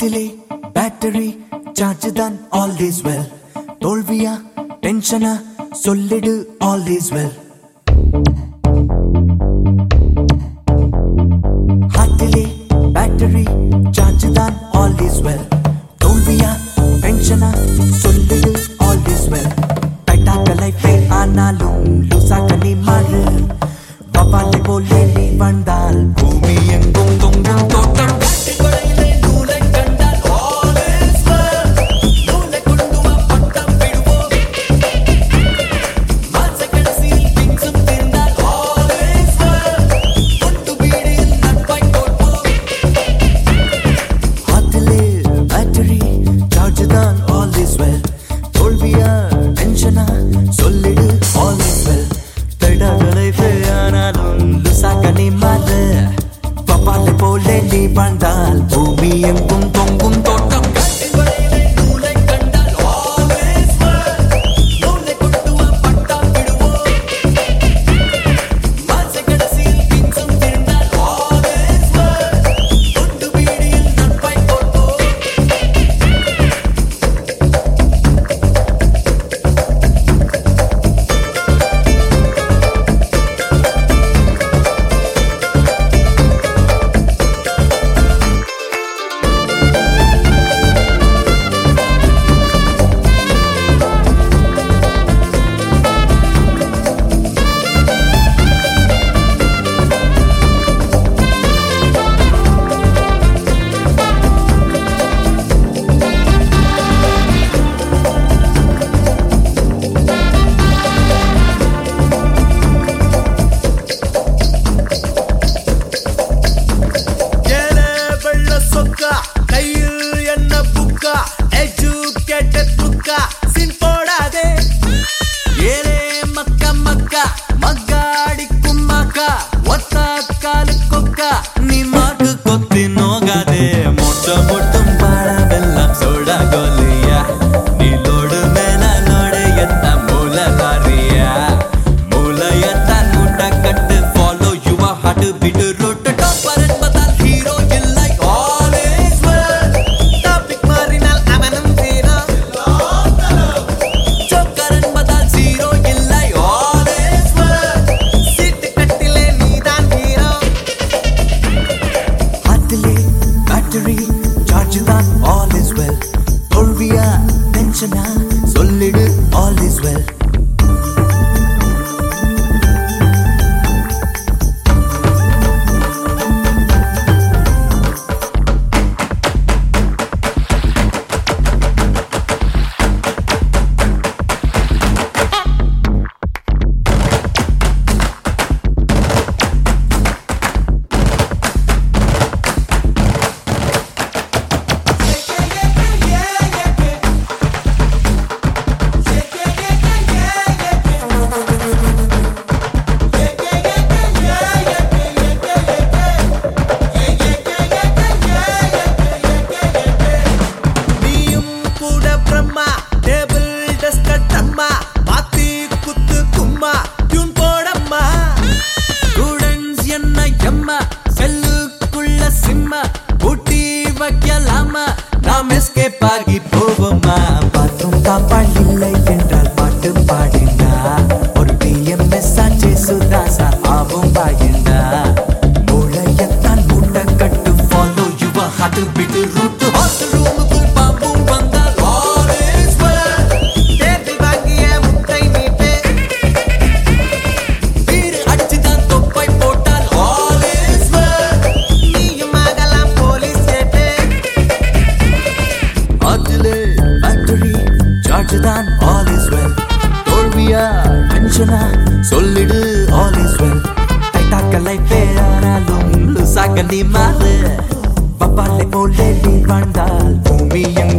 ஹார்ட்டிலே battery charge தான் all is well தோல்வியா டென்ஷனா சொல்லிடு ஆல் இஸ் வெல் ஹார்ட்டிலே பேட்டரி சார்ஜ் தான் ஆல் இஸ் வெல் டென்ஷனா சொல்லிடு ஆல் இஸ் வெல் திடங்களை ஆனாலும் லுசாக்க நீ மாறு போலே நீ வாழ்ந்தால் பூமி எங்கும் டென்ஷனா நாம் போவோமா பாத்ரூம் தாப்பாள் இல்லை என்றால் பாட்டு பாடினா. ஒரு டிஎம்எஸ் ஆச்சு சுதாசா ஆவும் பாயிண்டா மூளையத்தான் மூட்டை கட்டு follow your heart bit route hostel ரூமுக்குள் is well தோல்வியா டென்ஷனா சொல்லிடு ஆல் இஸ் வெல் டைட்டாக்க லைஃபே ஆனாலும் லுசாக்க நீ மாறு. பப்பாலை போல் டெல்லி வாழ்ந்தால் பூமி எங்க